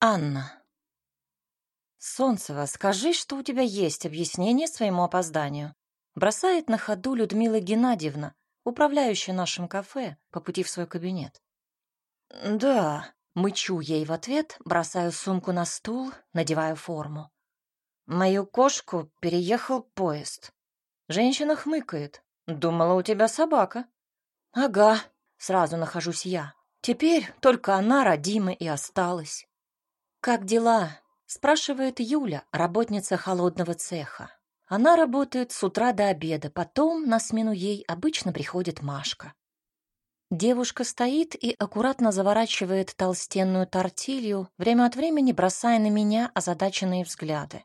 Анна. «Солнцева, скажи, что у тебя есть объяснение своему опозданию». Бросает на ходу Людмила Геннадьевна, управляющая нашим кафе, по пути в свой кабинет. «Да», — мычу ей в ответ, бросаю сумку на стул, надеваю форму. «Мою кошку переехал поезд». Женщина хмыкает. «Думала, у тебя собака». «Ага», — сразу нахожусь я. Теперь только она родима и осталась. «Как дела?» — спрашивает Юля, работница холодного цеха. Она работает с утра до обеда, потом на смену ей обычно приходит Машка. Девушка стоит и аккуратно заворачивает толстенную тортилью, время от времени бросая на меня озадаченные взгляды.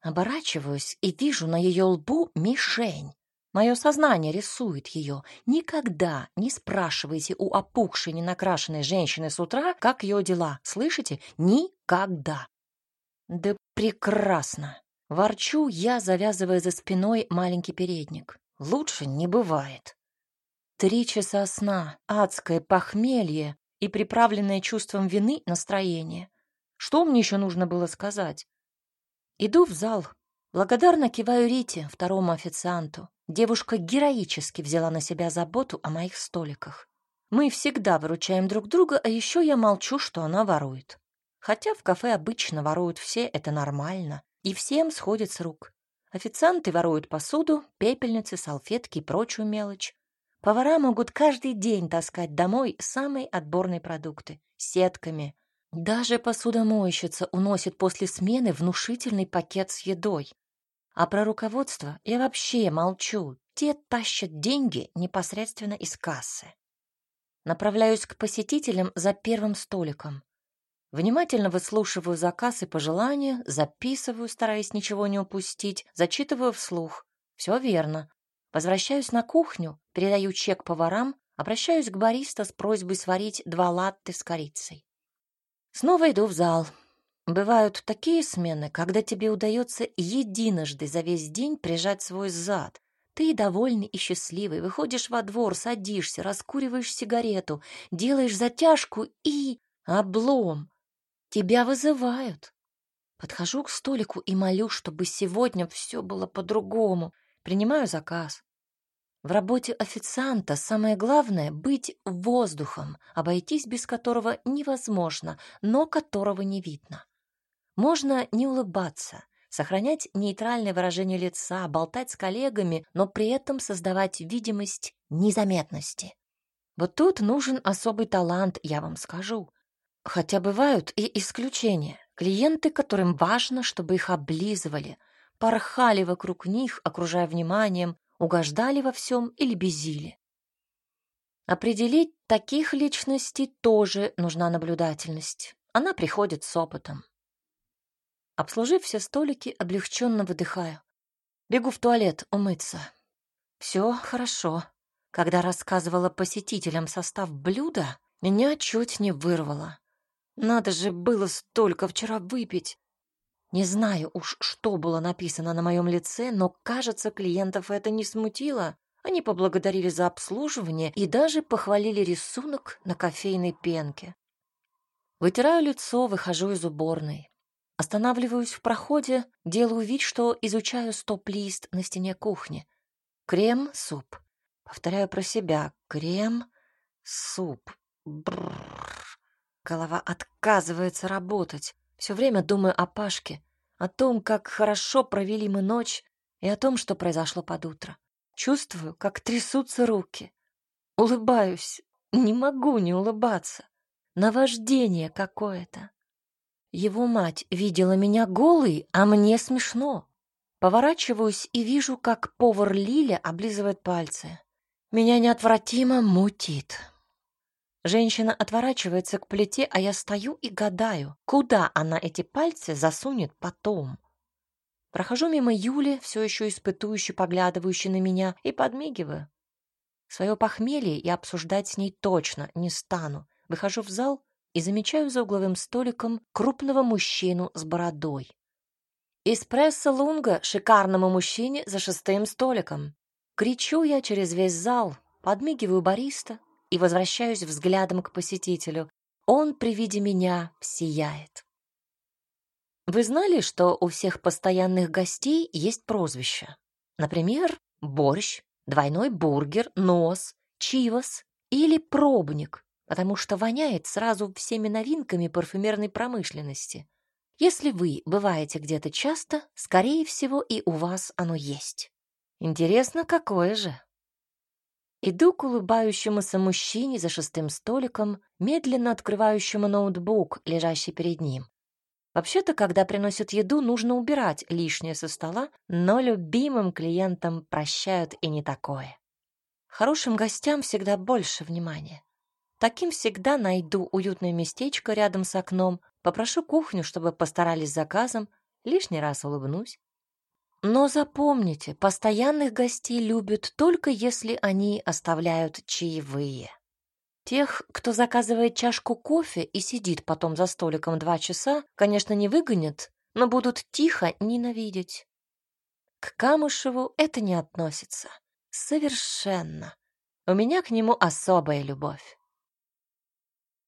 Оборачиваюсь и вижу на ее лбу мишень. Мое сознание рисует ее. Никогда не спрашивайте у опухшей, ненакрашенной женщины с утра, как ее дела. Слышите? Никогда. Да прекрасно. Ворчу я, завязывая за спиной маленький передник. Лучше не бывает. Три часа сна, адское похмелье и приправленное чувством вины настроение. Что мне еще нужно было сказать? Иду в зал. Благодарно киваю Рите, второму официанту. Девушка героически взяла на себя заботу о моих столиках. Мы всегда выручаем друг друга, а еще я молчу, что она ворует. Хотя в кафе обычно воруют все, это нормально, и всем сходит с рук. Официанты воруют посуду, пепельницы, салфетки и прочую мелочь. Повара могут каждый день таскать домой самые отборные продукты, сетками. Даже посудомойщица уносит после смены внушительный пакет с едой. А про руководство я вообще молчу. Те тащат деньги непосредственно из кассы. Направляюсь к посетителям за первым столиком. Внимательно выслушиваю заказ и пожелания, записываю, стараясь ничего не упустить, зачитываю вслух. Все верно. Возвращаюсь на кухню, передаю чек поварам, обращаюсь к бариста с просьбой сварить два латте с корицей. Снова иду в зал. Бывают такие смены, когда тебе удается единожды за весь день прижать свой зад. Ты довольный и счастливый, выходишь во двор, садишься, раскуриваешь сигарету, делаешь затяжку и... облом. Тебя вызывают. Подхожу к столику и молю, чтобы сегодня все было по-другому. Принимаю заказ. В работе официанта самое главное — быть воздухом, обойтись без которого невозможно, но которого не видно. Можно не улыбаться, сохранять нейтральное выражение лица, болтать с коллегами, но при этом создавать видимость незаметности. Вот тут нужен особый талант, я вам скажу. Хотя бывают и исключения. Клиенты, которым важно, чтобы их облизывали, порхали вокруг них, окружая вниманием, угождали во всем или безили. Определить таких личностей тоже нужна наблюдательность. Она приходит с опытом. Обслужив все столики, облегченно выдыхаю. Бегу в туалет умыться. Все хорошо. Когда рассказывала посетителям состав блюда, меня чуть не вырвало. Надо же было столько вчера выпить. Не знаю уж, что было написано на моем лице, но, кажется, клиентов это не смутило. Они поблагодарили за обслуживание и даже похвалили рисунок на кофейной пенке. Вытираю лицо, выхожу из уборной. Останавливаюсь в проходе, делаю вид, что изучаю стоп-лист на стене кухни. Крем-суп. Повторяю про себя. Крем-суп. Бррр. Голова отказывается работать. Все время думаю о Пашке, о том, как хорошо провели мы ночь, и о том, что произошло под утро. Чувствую, как трясутся руки. Улыбаюсь. Не могу не улыбаться. Наваждение какое-то. Его мать видела меня голой, а мне смешно. Поворачиваюсь и вижу, как повар Лиля облизывает пальцы. Меня неотвратимо мутит. Женщина отворачивается к плите, а я стою и гадаю, куда она эти пальцы засунет потом. Прохожу мимо Юли, все еще испытующе поглядывающей на меня, и подмигиваю. Свое похмелье я обсуждать с ней точно не стану. Выхожу в зал и замечаю за угловым столиком крупного мужчину с бородой. «Эспрессо Лунга шикарному мужчине за шестым столиком!» Кричу я через весь зал, подмигиваю бариста и возвращаюсь взглядом к посетителю. Он при виде меня сияет. Вы знали, что у всех постоянных гостей есть прозвища? Например, борщ, двойной бургер, нос, чивос или пробник, потому что воняет сразу всеми новинками парфюмерной промышленности. Если вы бываете где-то часто, скорее всего, и у вас оно есть. Интересно, какое же? Иду к улыбающемуся мужчине за шестым столиком, медленно открывающему ноутбук, лежащий перед ним. Вообще-то, когда приносят еду, нужно убирать лишнее со стола, но любимым клиентам прощают и не такое. Хорошим гостям всегда больше внимания. Таким всегда найду уютное местечко рядом с окном, попрошу кухню, чтобы постарались с заказом, лишний раз улыбнусь. Но запомните, постоянных гостей любят только если они оставляют чаевые. Тех, кто заказывает чашку кофе и сидит потом за столиком два часа, конечно, не выгонят, но будут тихо ненавидеть. К Камышеву это не относится. Совершенно. У меня к нему особая любовь.